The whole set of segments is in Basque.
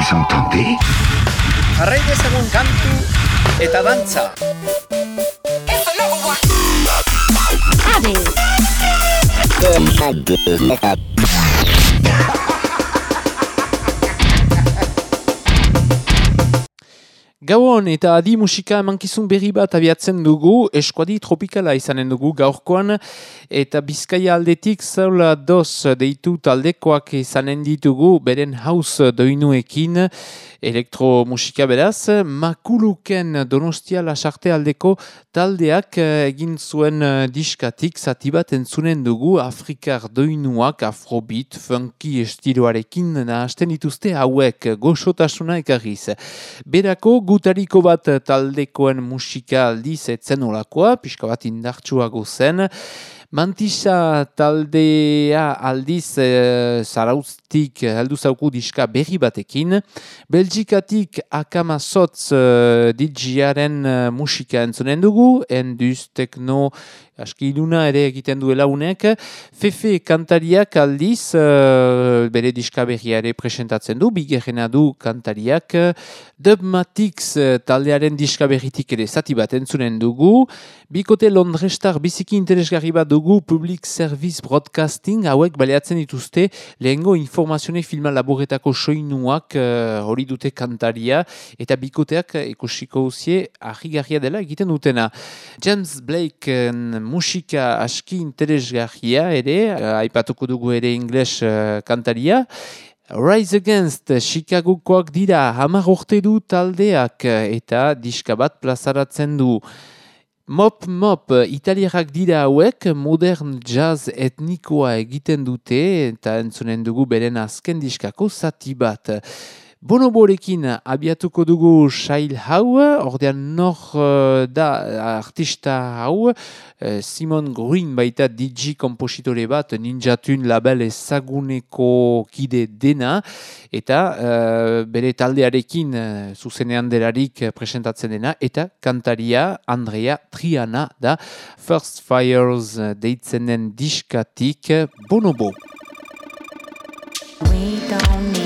Vous entendez Jarrai dezagun kantu eta dantza. Gauan eta adi musika emankizun berri bat abiatzen dugu, eskuadi tropikala izanen dugu gaurkoan, eta bizkaia aldetik zaula dos deitu taldekoak izanen ditugu, beren haus doinuekin, elektromusika beraz, makuluken donostia lasarte aldeko taldeak egin zuen diskatik zati bat entzunen dugu Afrikar doinuak afrobeat, funky estiloarekin nahazten dituzte hauek goxotasuna ekarriz. Berako gutariko bat taldekoen musika aldiz etzen olakoa, pixka bat indartsuago zen, Mantisa taldea aldiz e, zarauztik heldu zauku diska berri batekin. Belgikatik akamazotz e, digiaren e, musika entzunen dugu, enduz, tekno, aski iluna ere egiten duela unek. Fefe kantariak aldiz, uh, bere diska berriare presentatzen du, bigerrena du kantariak. Dubmatix uh, taldearen diska berritik ere zati bat entzunen dugu. Bikote Londrestar biziki interesgarri bat dugu Public Service Broadcasting, hauek baleatzen dituzte lehengo informazione filma laboretako soinuak hori dute kantaria, eta bikoteak ikusiko usie ahigarria dela egiten dutena. James Blake musika aski interesgarria ere, uh, aipatuko dugu ere ingles uh, kantaria. Rise Against Chicagokoak dira hamar urte du taldeak eta diska bat plazaratzen du. Mop Mop italiarak dira hauek modern jazz etnikoa egiten dute eta entzunen dugu beren azken diskako zati bat. Bonoborekin abiatuko dugu sail hau, ordean nor uh, da artista hau, uh, Simon Green baita DJ kompositore bat, ninjatun label ezaguneko kide dena, eta uh, bere taldearekin uh, zuzenean delarik presentatzen dena, eta kantaria Andrea Triana da First Fires deitzenen diskatik Bonobo. We don't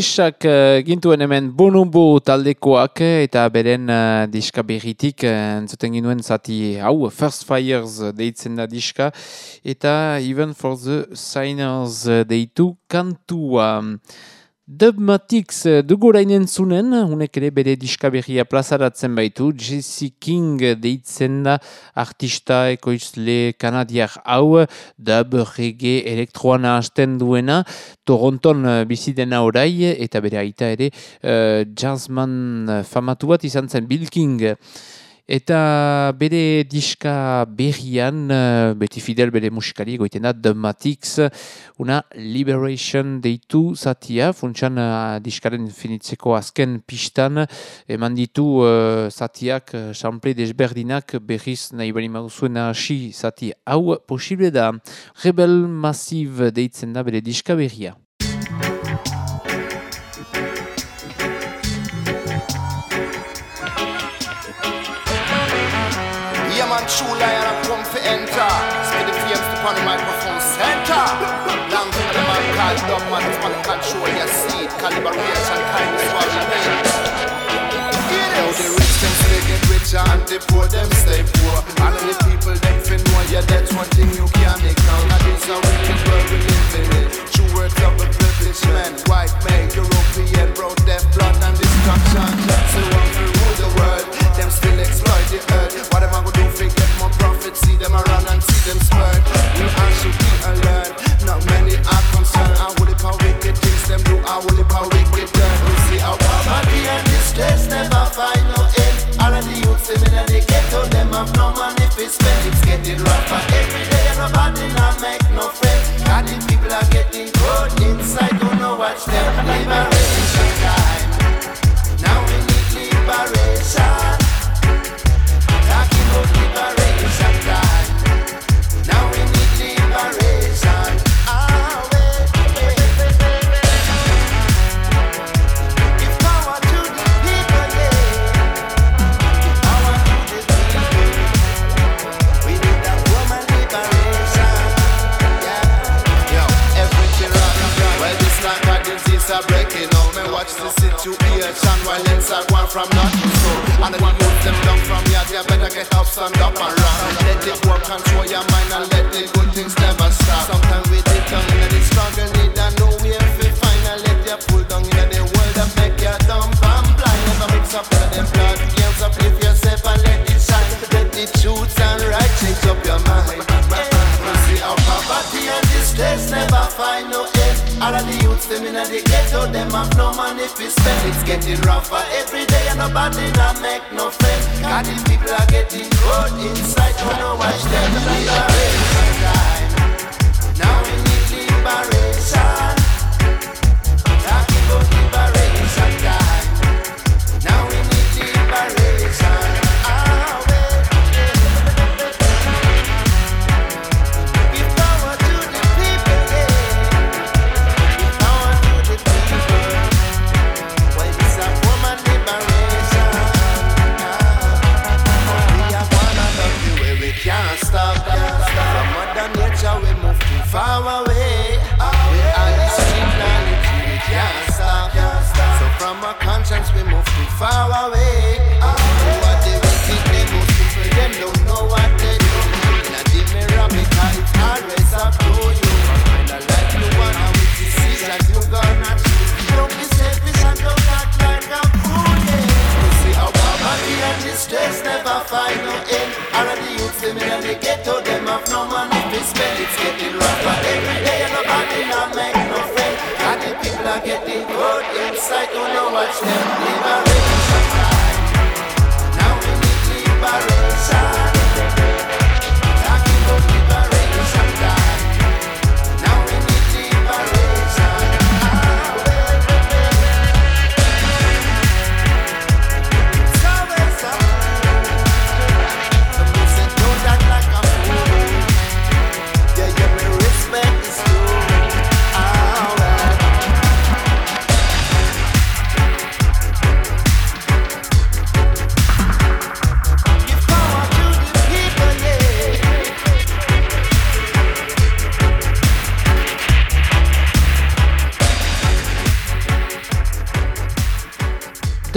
inglesak uh, gintuen hemen bonobo taldekoak eh, eta beren uh, diska berritik uh, entzuten ginuen zati hau First Fires deitzen da diska eta Even for the Signers deitu kantua. Dubmatix eh, dugu rainen zunen, unek ere bere diskaberria plazaratzen baitu, Jesse King deitzen da artista ekoizle kanadiak hau, dub, reggae, elektroana hasten duena, Toronton eh, bizidena orai, eta bere aita ere, uh, jazzman famatu bat izan zen Bill King. Eta bere diska berrian, uh, beti fidel bere musikari goiten da, The Matix, una Liberation deitu zatia, funtsan uh, diskaren finitzeko azken pistan, eman ditu uh, zatiak, sample desberdinak, berriz nahi bali mauzuen hasi zati. Hau, posible da, Rebel Massive deitzen da bere diska berria. Upon the microphone center. Long the man called dub man, it's man your seed. Calibration, is what rich them get and the poor them stay poor. And the people them fin know yeah that's one thing you can't ignore. Now this a wicked world we live in. True words of a privileged man, white man, European, brown, deaf, blood and destruction. So for rule the world, them still exploit the earth. What am I gonna do? See them around and see them spurt. We all should be alert. Not many are concerned. I will if wicked things them do. I will if wicked dirt. We see how poverty and distress never find no end. All of the youths them in the ghetto, them have no money for spend. It's getting rougher every day. Nobody not make no friends. God, the people are getting cold inside. Don't know watch them. Liberation time. Now we need liberation. Watch the situation while inside one from nothing. So, and the youth them down from here, they better get up, stand up and run. Let it work, control your mind and let the good things never youths, them in the ghetto, them have no money to spend. It's getting rougher every day, and nobody not make no friends. God, these people are getting cold inside, know watch them liberation time. Now we need liberation. Getting every day and nobody not make no friend. And the people are getting good inside, don't know what's them liberation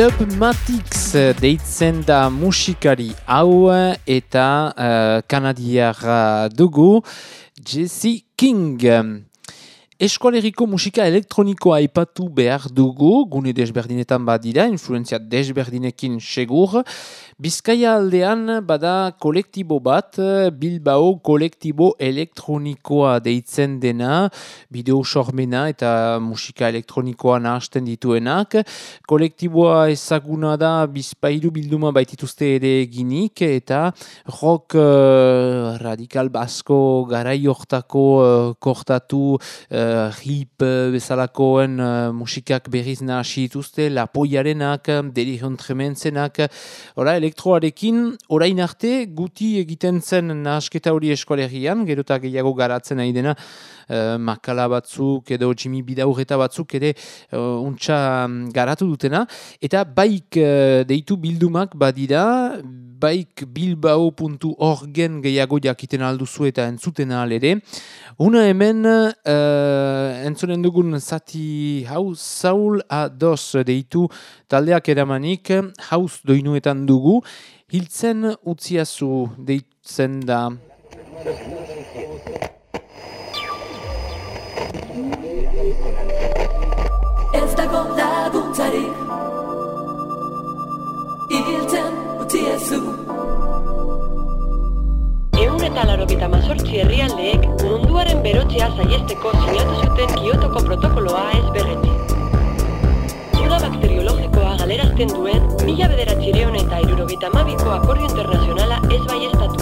Dubmatix deitzen da musikari hau eta uh, kanadiara dugu Jesse King. Eskualeriko musika elektronikoa aipatu behar dugu, gune desberdinetan badira, influenzia desberdinekin segur. Bizkaia aldean bada kolektibo bat, Bilbao kolektibo elektronikoa deitzen dena, bideo sormena eta musika elektronikoa nahasten dituenak. Kolektiboa ezaguna da bizpairu bilduma baitituzte ere eginik eta rock uh, radikal basko garai hortako uh, kortatu uh, hip bezalakoen uh, musikak berriz nahasi dituzte, lapoiarenak, delirion trementzenak, ora, elektroarekin orain arte guti egiten zen nahasketa hori eskualerian, gerota gehiago garatzen nahi dena uh, makala batzuk edo Jimmy Bidaurreta batzuk ere uh, untxa mm, garatu dutena. Eta baik uh, deitu bildumak badira, baik bilbao.orgen gehiago jakiten alduzu eta entzuten ere. Una hemen uh, entzunen dugun zati hau zaul a dos deitu taldeak eramanik haus doinuetan dugu. Hiltzen utziazu deitzen da... Ez dago laguntzarik Ibiltzen utiezu Eun eta larokita mazortzi herrialdeek munduaren berotzea zaiesteko sinatu zuten Kiotoko protokoloa ez berretzi. Uda bakteriologikoa galerazten duen mila bederatzireon eta irurogeita mabiko akordio internazionala ez baiestatu.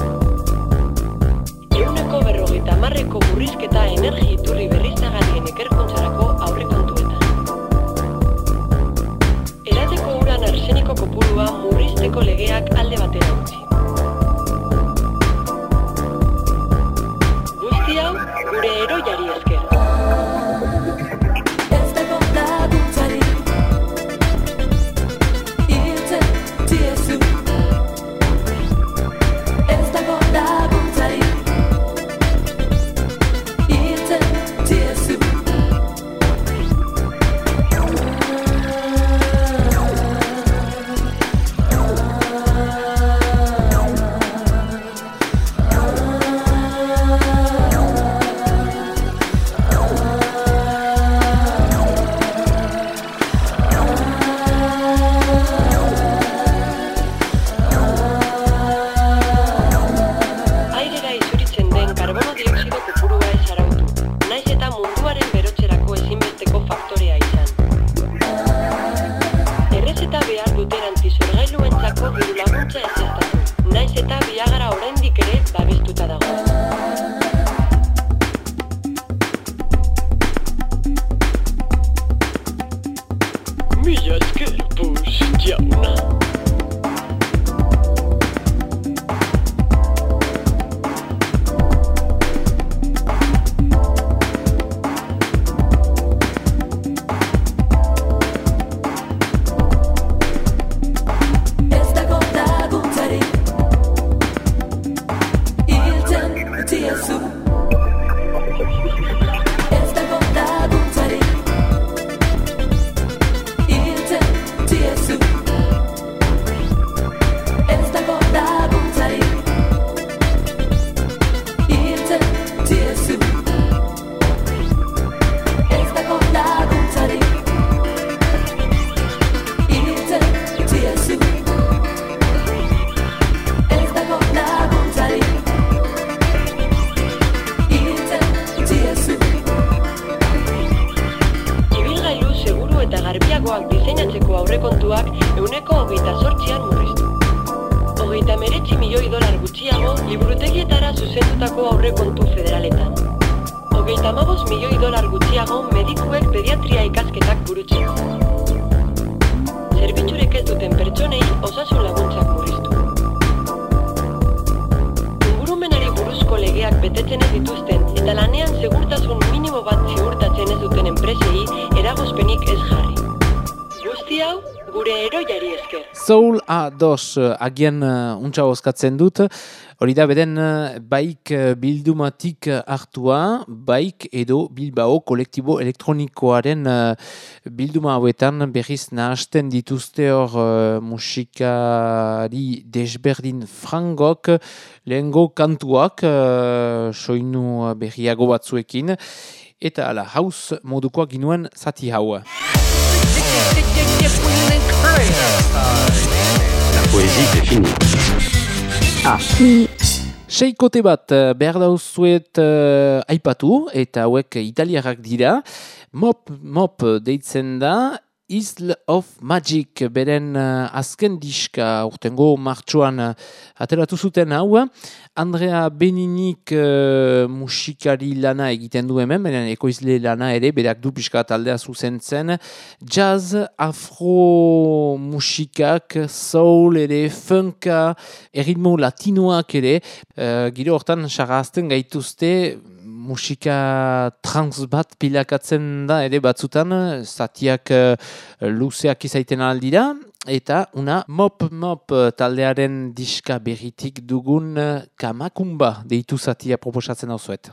Euneko berrogeita marreko burrizketa energi iturri berriztagarrien ekerkuntzarako aurrekontuetan. Erateko uran arseniko kopurua murrizteko legeak alde batera utzi. Obrero y Ariel. Esperantismo, el rey Luen sacó de la A2 uh, agian uh, untsa oskatzen dut, hori da beden uh, baik bildumatik hartua, baik edo Bilbao kolektibo elektronikoaren bilduma hauetan berriz nahasten dituzte hor musikari desberdin frangok, lehengo kantuak, soinu berriago batzuekin, eta ala haus modukoak ginuen zati hau. La poésie c'est fini. Seikote bat eh, behar dauzuet uh, aipatu, eta hauek italiarrak dira. Mop, mop deitzen da, Isle of Magic, beren uh, azken diska urtengo martxoan uh, ateratu zuten hau. Andrea Beninik uh, musikari lana egiten du hemen, beren ekoizle lana ere, berak du pixka taldea zuzentzen. Jazz, afro musikak, soul ere, funka, erritmo latinoak ere, uh, giro hortan sarrazten gaituzte, musika trans bat pilakatzen da ere batzutan, zatiak uh, luzeak izaiten aldira, eta una mop mop taldearen diska berritik dugun uh, kamakumba deitu zatia proposatzen hau zuet.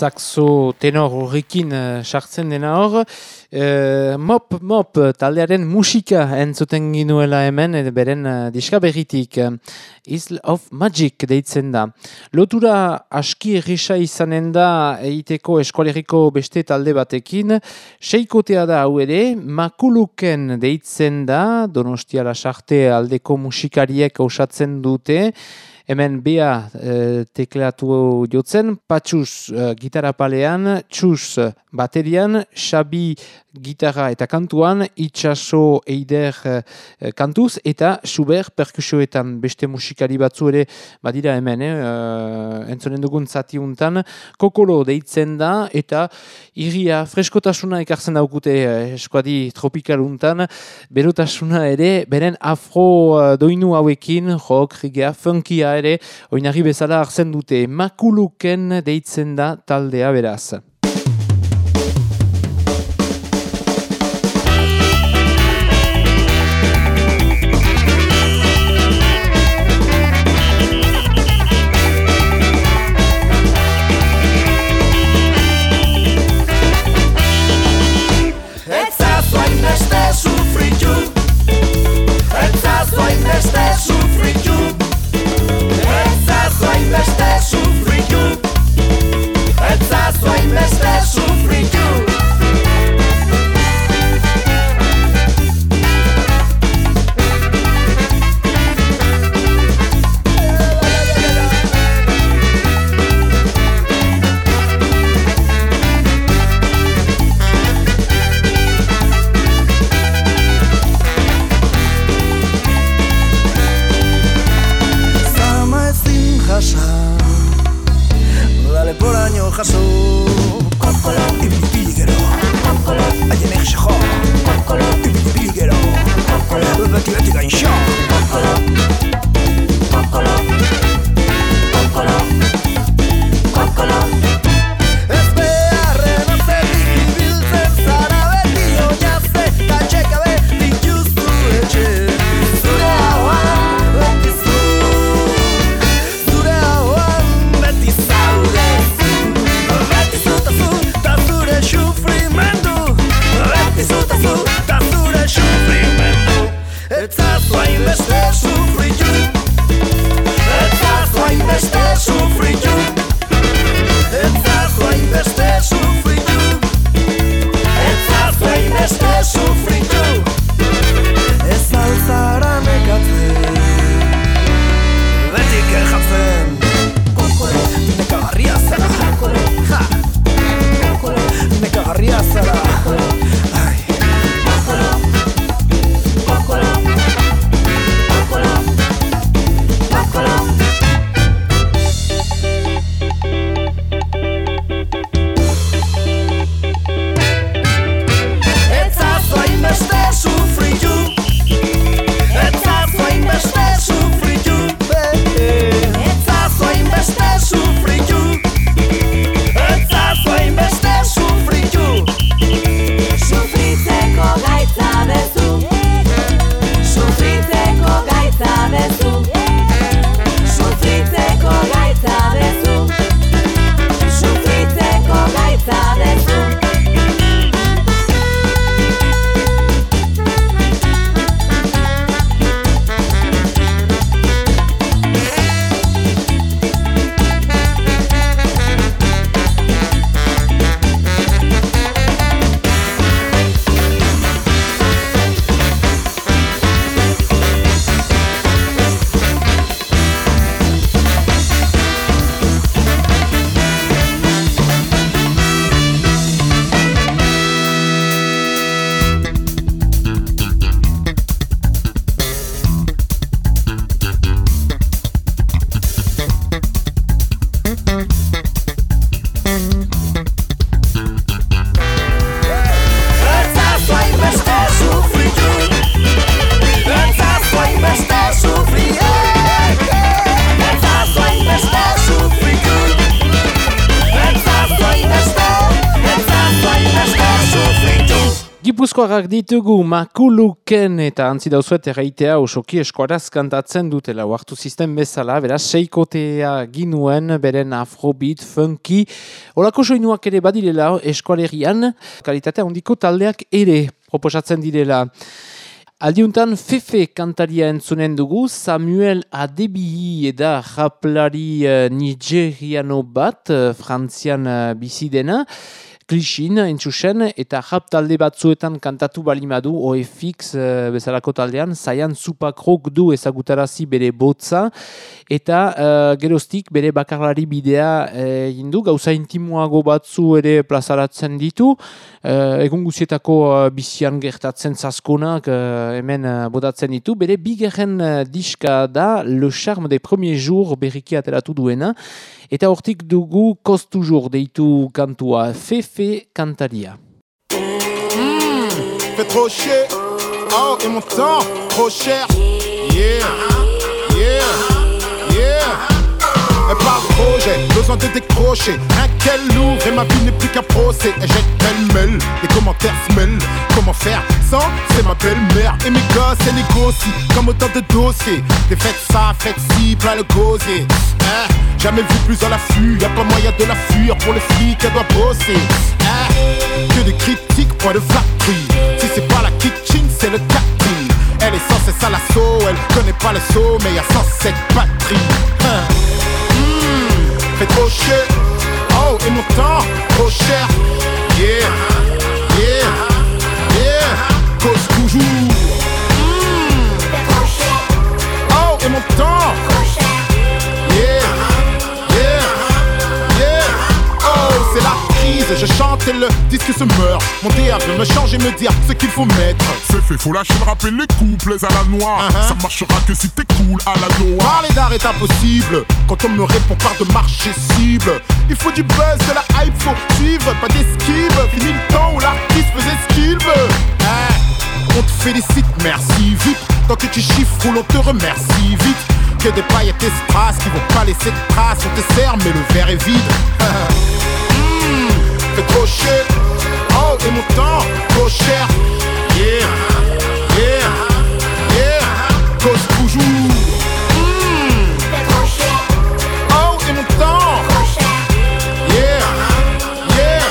Saxo tenor horrekin eh, sartzen dena hor. Eh, mop, mop, taldearen musika entzuten ginuela hemen, beren diska berritik. eh, Isle of Magic deitzen da. Lotura aski errisa izanen da egiteko eskualeriko beste talde batekin. Seikotea da hau ere, makuluken deitzen da, donostia lasarte aldeko musikariek osatzen dute. Hemen bea e, teklatu jotzen, patxuz e, gitarra palean, txuz baterian, xabi gitarra eta kantuan, itxaso eider e, kantuz, eta suber perkusioetan. Beste musikari batzu ere badira hemen, eh, e, entzonen dugun zati untan, kokolo deitzen da, eta iria freskotasuna ekartzen daukute e, eskuadi tropikal untan, berotasuna ere, beren afro eh, doinu hauekin, rock, rigea, funkia ere, oinarri bezala hartzen dute, makuluken deitzen da taldea beraz. Está free Gipuzkoarrak ditugu makuluken eta antzi dauzuet erraitea osoki eskuaraz kantatzen dutela. Hartu sistem bezala, beraz seikotea ginuen, beren afrobeat, funky, olako soinuak ere badirela eskualerian, kalitatea handiko taldeak ere proposatzen direla. Aldiuntan Fefe kantaria entzunen dugu, Samuel Adebihi eda raplari uh, nigeriano bat, uh, frantzian uh, bizi dena, klixin, entzusen, eta rap talde batzuetan kantatu balimadu, OFX uh, bezalako taldean, zaian supakrok du ezagutarazi bere botza, eta uh, geroztik bere bakarlari bidea uh, indu, gauza intimoago batzu ere plazaratzen ditu, uh, egun guzietako uh, bizian gertatzen zaskonak uh, hemen uh, bodatzen ditu, bere bigerren diska da, Le Charme des Premiers Jours berriki ateratu duena, eta hortik dugu Cause Toujours deitu kantua. Fefe Kantaria. fait trop chier. Oh, et mon temps, trop cher. Yeah, yeah, yeah. Parle trop, j'ai besoin de décrocher. Un quel lourd et ma vie n'est plus qu'un procès. Et j'ai pêle-mêle, les commentaires se mêlent. Comment faire sans? C'est ma belle-mère et mes gosses, elle négocie comme autant de dossiers. Des faites ça, faites ci, plein le gosier. Hein, jamais vu plus à l'affût, y a pas moyen de la fuir. Pour les flics, elle doit bosser. Hein, que des critiques, point de flatterie. Si c'est pas la kitchen, c'est le catering. Elle est sans cesse à l'assaut, elle connaît pas le saut, mais y a 107 batteries. Hein? Fait trop. Oh, et mon temps, trop cher. Yeah, yeah, yeah. Cause toujours. Hmm. Oh, et mon temps. Yeah, Je chante et le disque se meurt. Mon DA veut me changer, me dire ce qu'il faut mettre. C'est fait, faut lâcher le rap et les couples à la noix. Uh-huh. Ça marchera que si t'es cool à la noix. Parler d'art est impossible quand on me répond par de marché cible. Il faut du buzz, de la hype, faut suivre, pas d'esquive. Fini le temps où l'artiste faisait ce qu'il veut. Hein, on te félicite, merci vite. Tant que tu chiffres, on te remercie vite. Que des paillettes et strass qui vont pas laisser de traces. On te sert, mais le verre est vide. Fait trop chier. Oh, et mon temps, trop cher. Yeah, yeah, yeah. Cause toujours. Hmm. Oh, et mon temps. Yeah, yeah,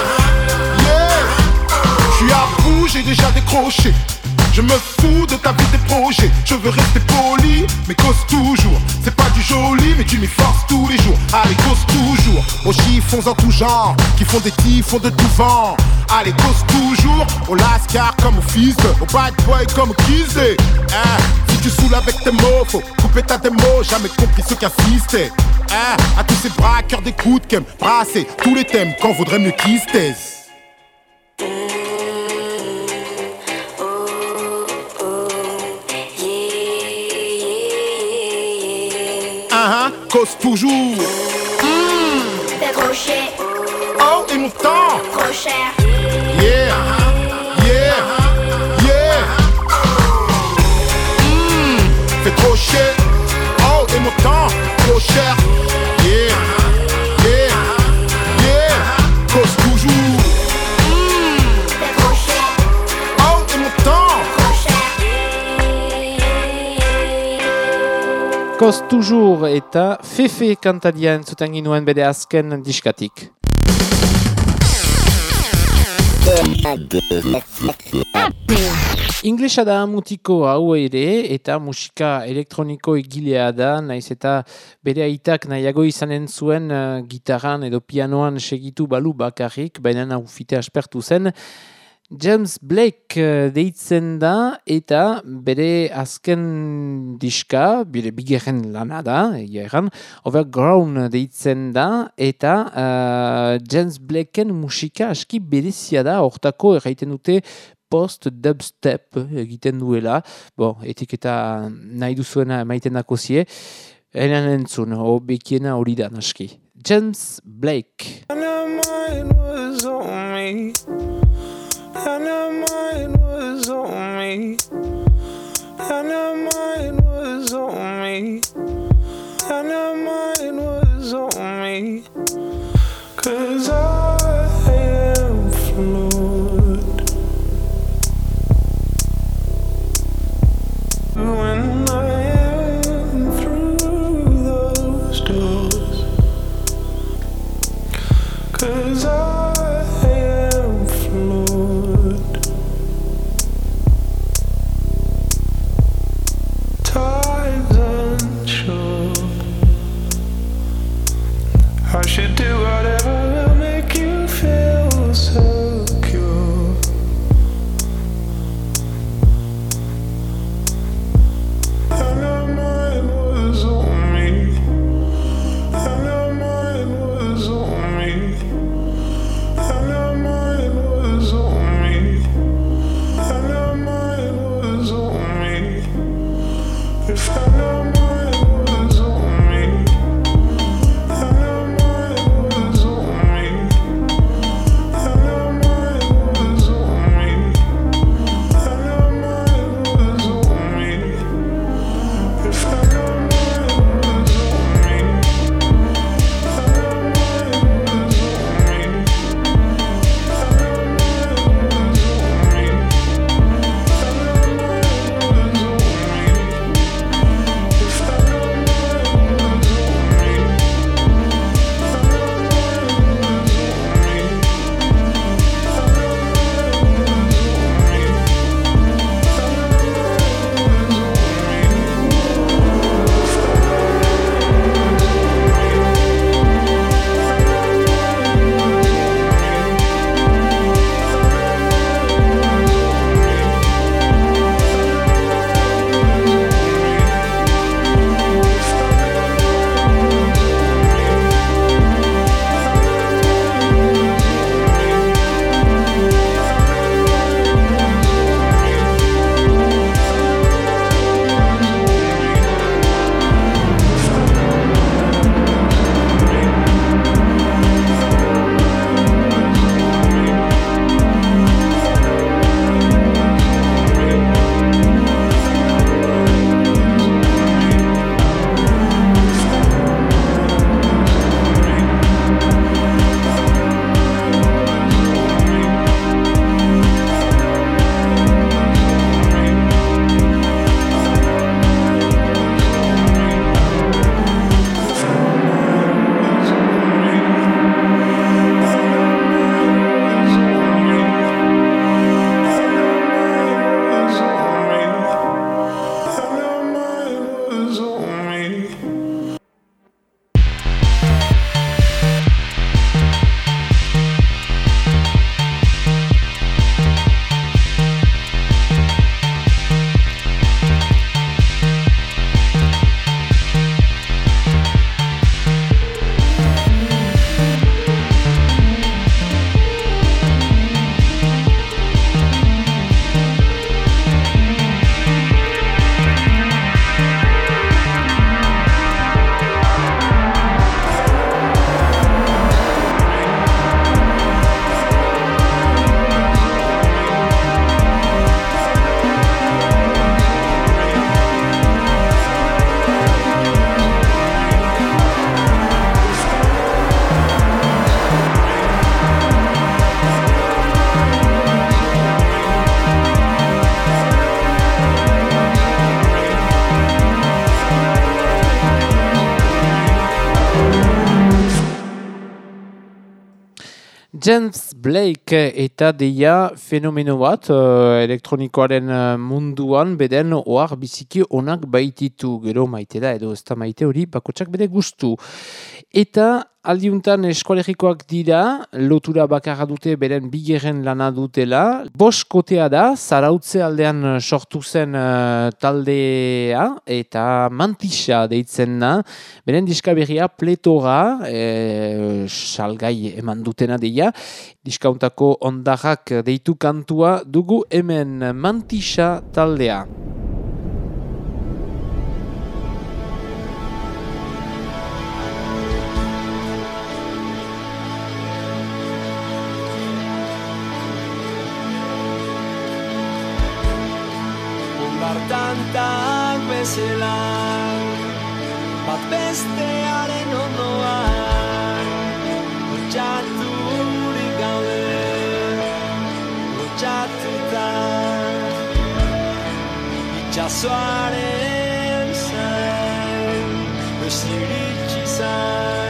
yeah. Je suis à bout, j'ai déjà décroché. Je me fous de ta vie, des projets. Je veux rester poli, mais cause toujours. C'est pas du joli, mais tu m'y forces tous les jours. Allez, cause toujours. Aux chiffons en tout genre, qui font des typhons de tout vent. Allez, cause toujours. Au lascar comme au fils, au bad boy comme au Kizé. Hein, si tu saoules avec tes mots, faut couper ta démo. Jamais compris ceux qui insistaient. Hein, à tous ces braqueurs d'écoute qui aiment brasser tous les thèmes quand vaudrait mieux qu'ils. Hein, hein, cause toujours. Oh, et mon temps. Yeah, yeah, yeah. Hmm, fait trop chier. Oh, et mon temps, trop cher. Yeah, yeah, Koz toujours eta Fefe kantaria entzuten ginuen bere azken diskatik. Inglesa da mutiko hau ere eta musika elektroniko egilea da, naiz eta bere aitak nahiago izanen zuen uh, gitarran edo pianoan segitu balu bakarrik, baina ufite aspertu zen. James Blake uh, deitzen da eta bere azken diska, bere bigerren lana da, egia erran, Overground deitzen da eta uh, James Blakeen musika aski berezia da, hortako erraiten dute post-dubstep egiten duela, bon, etiketa nahi duzuena maiten dako zie, Eran entzun, hobekiena hori da naski. James Blake. James Blake eta deia fenomeno bat uh, elektronikoaren uh, munduan beden ohar biziki onak baititu gero maite da edo ez da maite hori bakotsak bere gustu. Eta aldiuntan eskolegikoak dira, lotura bakarra dute beren bigeren lana dutela. Boskotea da, zarautze aldean sortu zen uh, taldea eta mantisa deitzen da. Beren diska berria pletora, e, salgai eman dutena deia. Diskauntako ondarrak deitu kantua dugu hemen mantisa taldea. Bartantak bezala Bat bestearen ondoan Lotxaturik gaude Lotxatuta Itxasoaren zain Besiritxi zain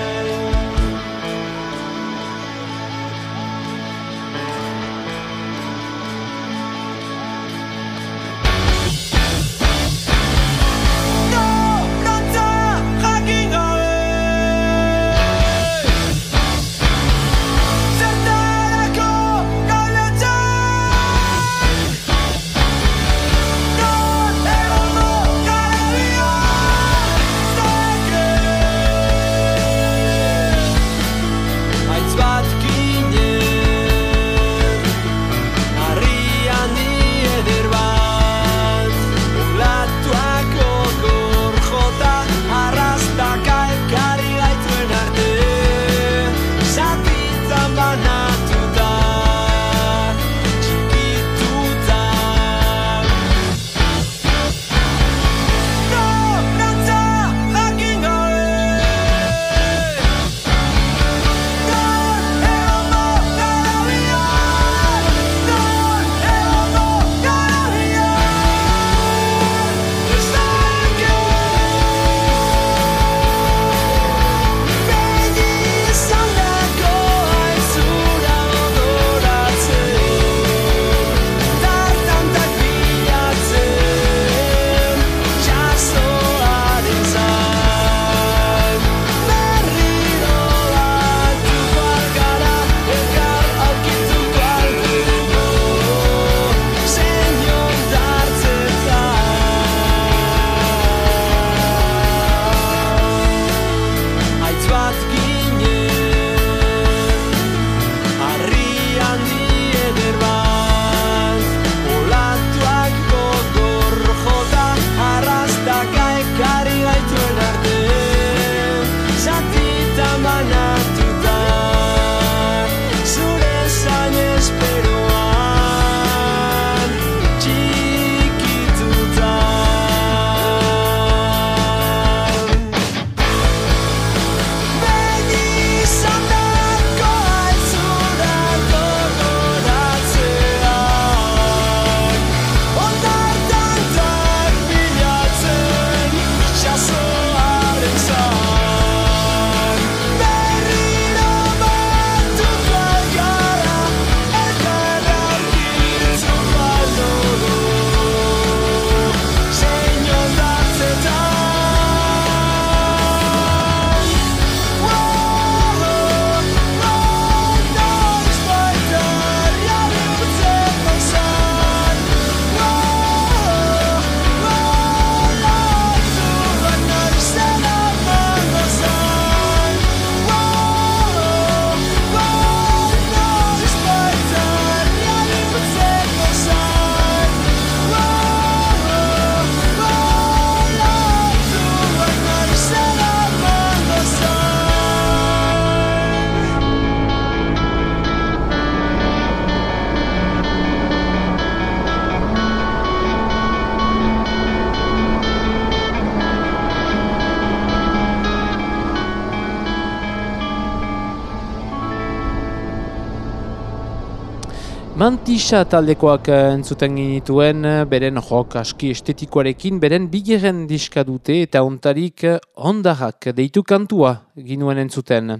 Mantisa taldekoak eh, entzuten ginituen, eh, beren rock aski estetikoarekin, beren bigeren diska dute eta ontarik eh, ondarrak deitu kantua ginuen entzuten.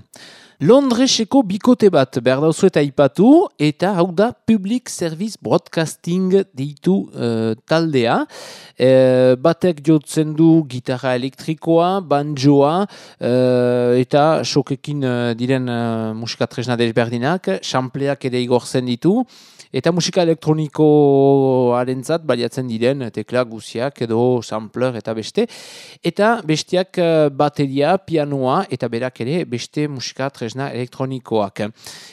Londreseko bikote bat behar dauzu eta ipatu, eta hau da Public Service Broadcasting deitu eh, taldea. Eh, batek jotzen du gitarra elektrikoa, banjoa, eh, eta sokekin eh, diren uh, musika tresna desberdinak, sampleak ere igortzen ditu, eta musika elektronikoarentzat baliatzen diren tekla guziak edo sampler eta beste, eta bestiak eh, bateria, pianoa eta berak ere beste musika tresna elektronikoak.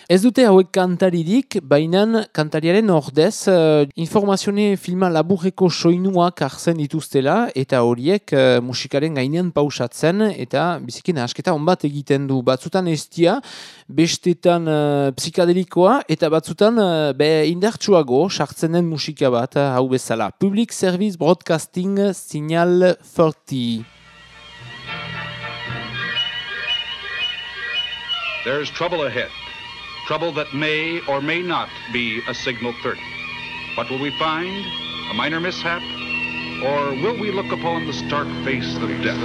Ez dute hauek kantaririk, baina kantariaren ordez uh, informazione filma laburreko soinuak hartzen dituztela eta horiek uh, musikaren gainean pausatzen eta bizikin asketa onbat egiten du batzutan estia, bestetan uh, psikadelikoa eta batzutan uh, be sartzen den musika bat bezala. Public Service Broadcasting Signal 30. There's trouble ahead. Trouble that may or may not be a signal 30. What will we find? A minor mishap? Or will we look upon the stark face of death?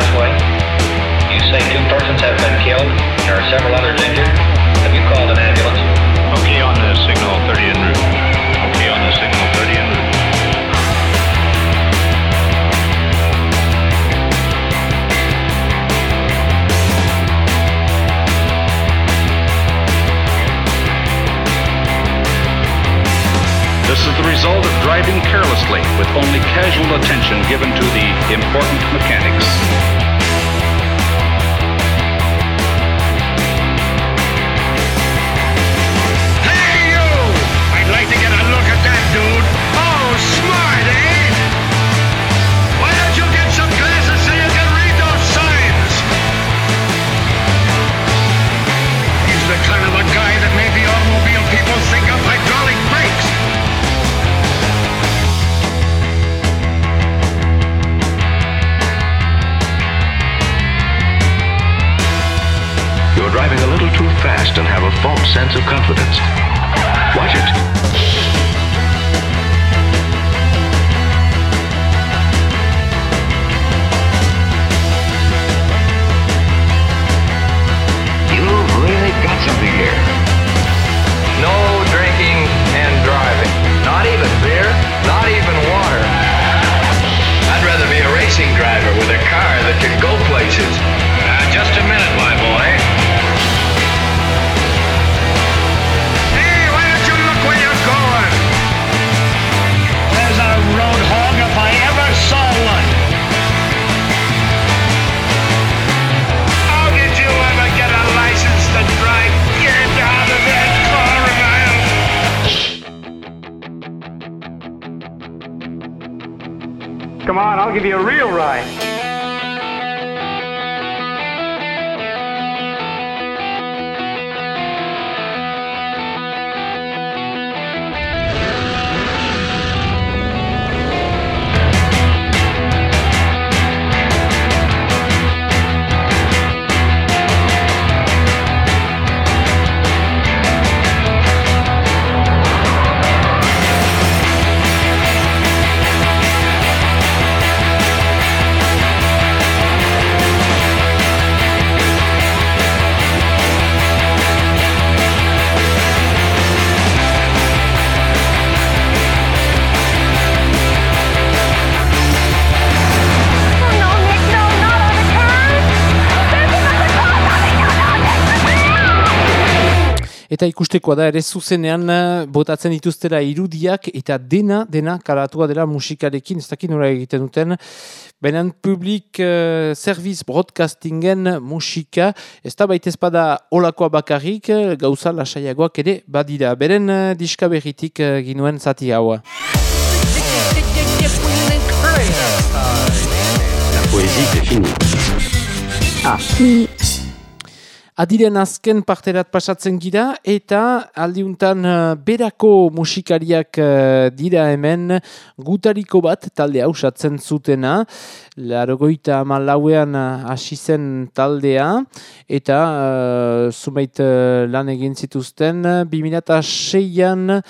Expressway. You say two persons have been killed. There are several others injured. Have you called an ambulance? Okay on the signal 30 en route. Carelessly with only casual attention given to the important mechanics. False sense of confidence. Eta ikustekoa da ere zuzenean eh, botatzen dituztera irudiak eta dena, dena karatua dela musikarekin, ez dakit nora egiten duten. Benen public uh, service broadcastingen musika, ez da baita espada olakoa bakarrik, eh, gauza lasaiagoak ere badira. Beren uh, diska berritik uh, ginuen zati haua. La poésie c'est fini. Ah. Adiren azken parterat pasatzen gira eta aldiuntan eh, berako musikariak eh, dira hemen gutariko bat talde hausatzen zutena. Larogoita malauean hasi zen taldea eta uh, zumeit uh, lan egin zituzten 2006an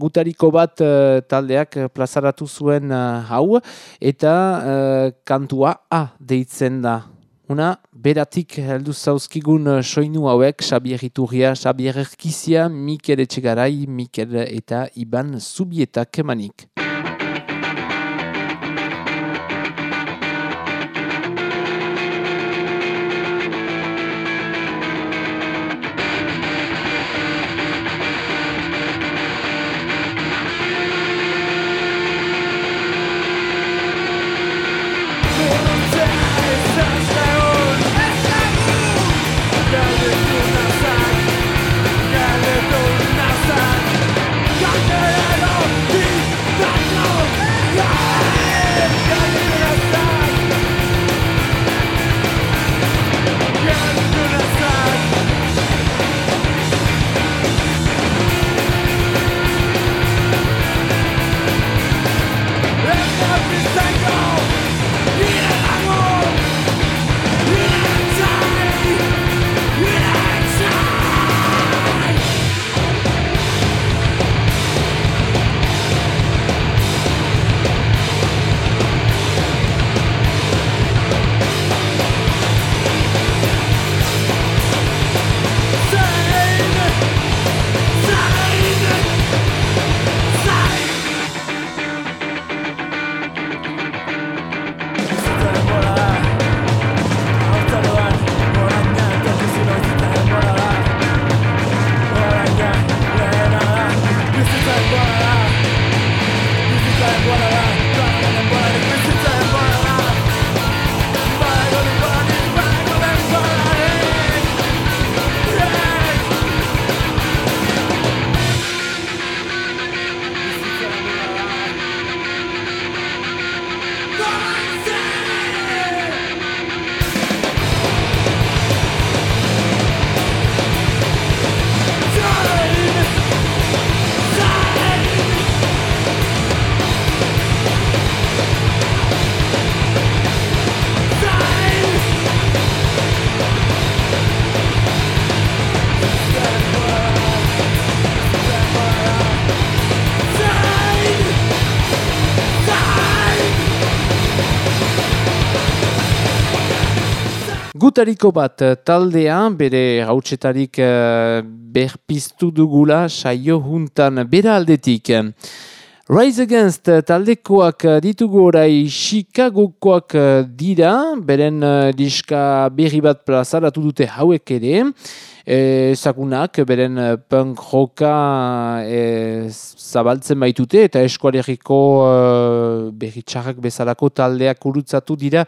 gutariko bat uh, taldeak plazaratu zuen uh, hau eta uh, kantua A deitzen da. Una beratik heldu zauzkigun uh, soinu hauek Xabier Iturria, Xabier Erkizia, Mikel Etxegarai, Mikel eta Iban Zubietak emanik. Gutariko bat eh, taldea, bere hautsetarik uh, berpiztu dugula saio juntan bera aldetik. Rise Against eh, taldekoak ditugu orai Chicagokoak dira, beren diska berri bat plazaratu dute hauek ere, ezagunak beren punk rocka e, zabaltzen baitute eta eskualeriko uh, berri txarrak bezalako taldeak urutzatu dira,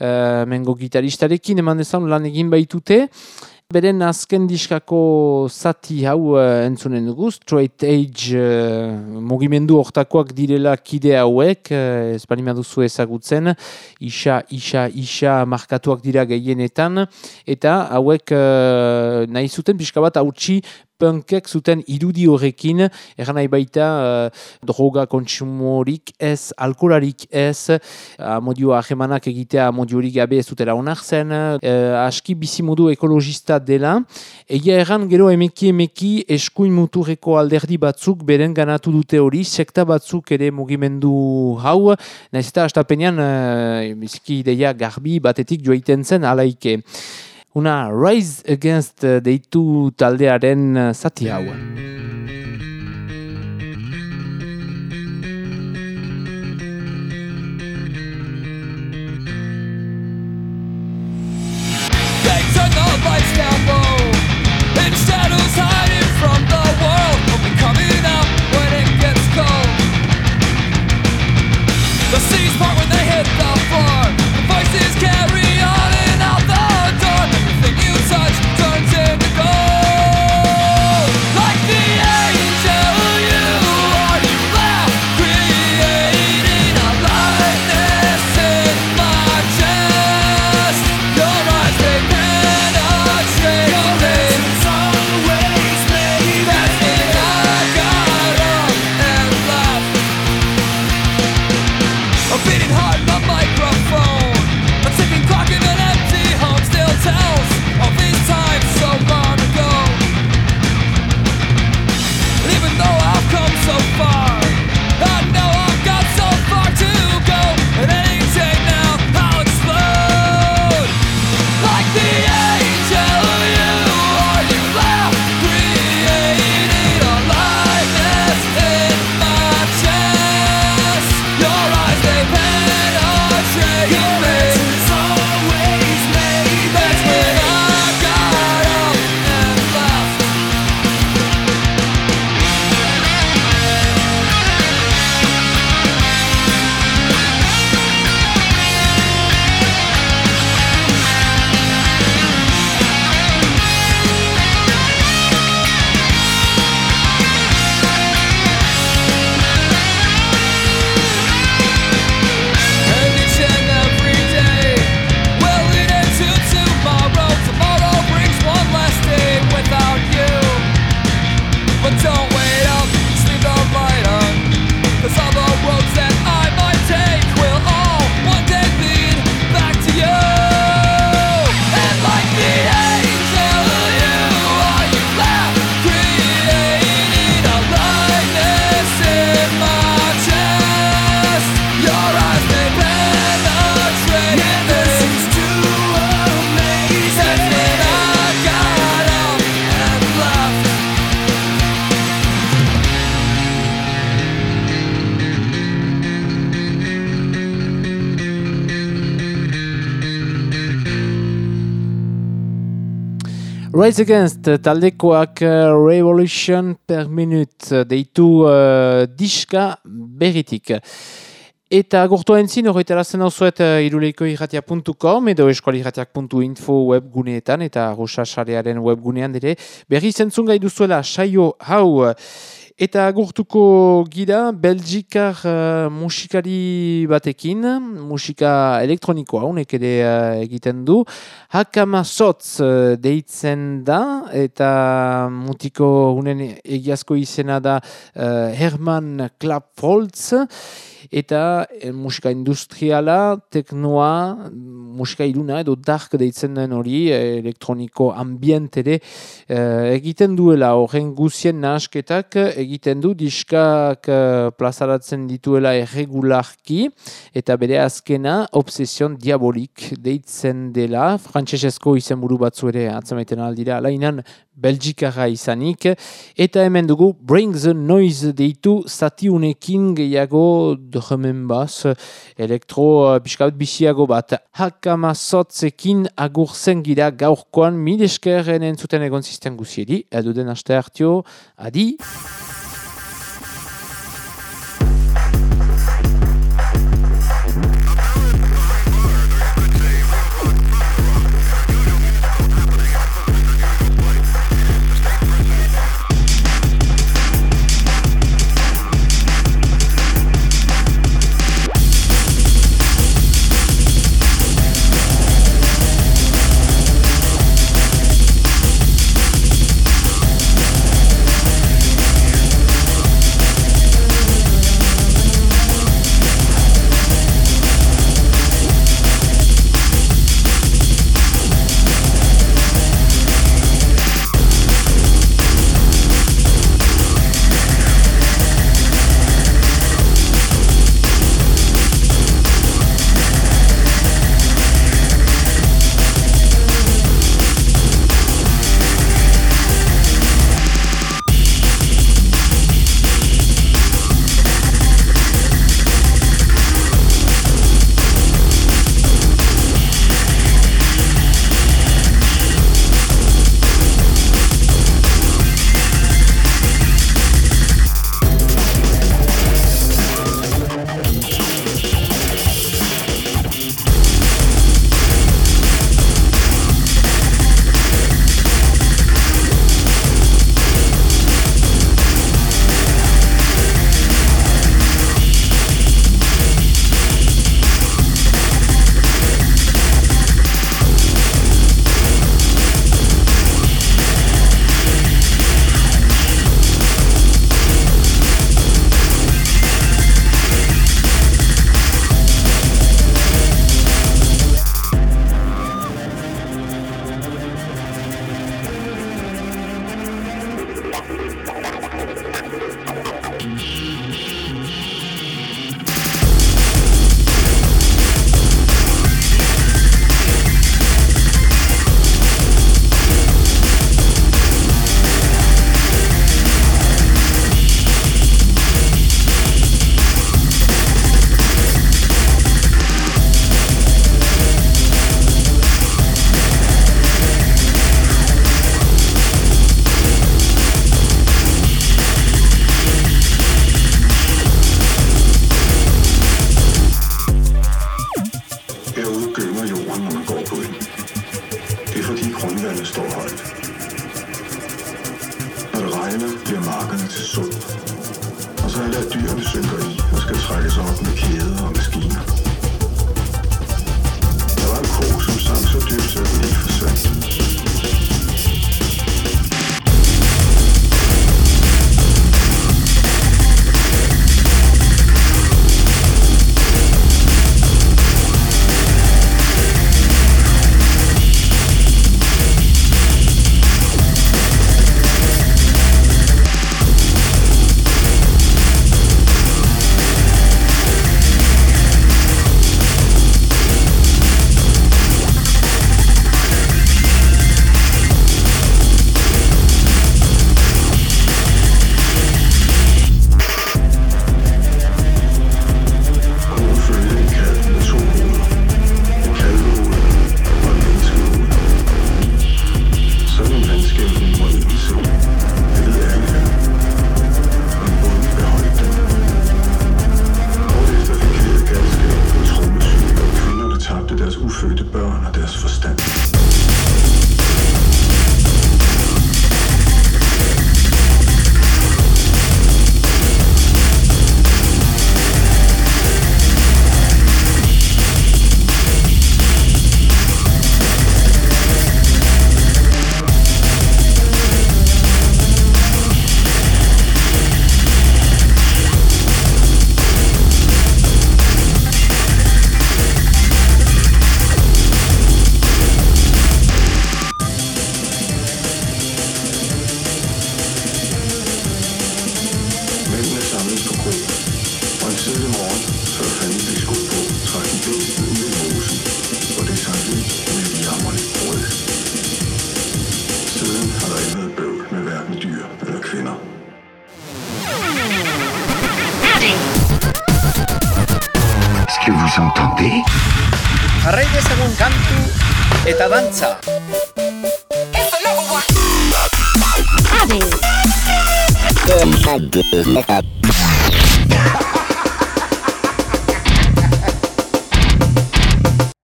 uh, mengo gitaristarekin eman dezan lan egin baitute. Beren azken diskako zati hau uh, entzunen dugu, straight age uh, mugimendu hortakoak direla kide hauek, uh, ez bali duzu ezagutzen, isa, isa, isa markatuak dira gehienetan, eta hauek uh, nahi zuten pixka bat hautsi punkek zuten irudi horrekin, eran nahi baita uh, droga kontsumorik ez, alkolarik ez, amodioa ahemanak egitea amodiorik gabe ez dutela onak zen, uh, aski bizimodu ekologista dela, egia erran gero emeki emeki eskuin muturreko alderdi batzuk beren ganatu dute hori, sekta batzuk ere mugimendu hau, nahiz eta astapenean uh, biziki ideia garbi batetik joaiten zen alaike. Una Rise Against uh, deitu taldearen uh, zati hau. Rise Against taldekoak uh, Revolution per Minute uh, deitu uh, diska berritik. Eta gortua entzin horretarazen hau zuet uh, iruleiko irratia.com edo eskualirratiak.info webguneetan eta rosasarearen webgunean dire berri zentzun gai duzuela saio hau Eta gurtuko gira Belgikar uh, musikari batekin, musika elektronikoa honek ere uh, egiten du. Hakama Sotz uh, deitzen da eta mutiko unen egiazko izena da uh, Herman Klapfoltz eta eh, musika industriala, teknoa, musika iluna edo dark deitzen den hori, eh, elektroniko ambient ere eh, egiten duela. Horren guzien nahasketak egiten du diskak eh, plazaratzen dituela erregularki eta bere azkena obsesion diabolik deitzen dela, frantsesezko izenburu batzu ere atzamaiten aldira, lainan Belgikara izanik, eta hemen dugu Bring the Noise deitu zatiunekin gehiago drummen bas, elektro uh, biskaut bisiago bat. Hakama sotzekin agurzen gira gaurkoan mideskeren entzuten egon zisten guziedi, edo den aste hartio, adi!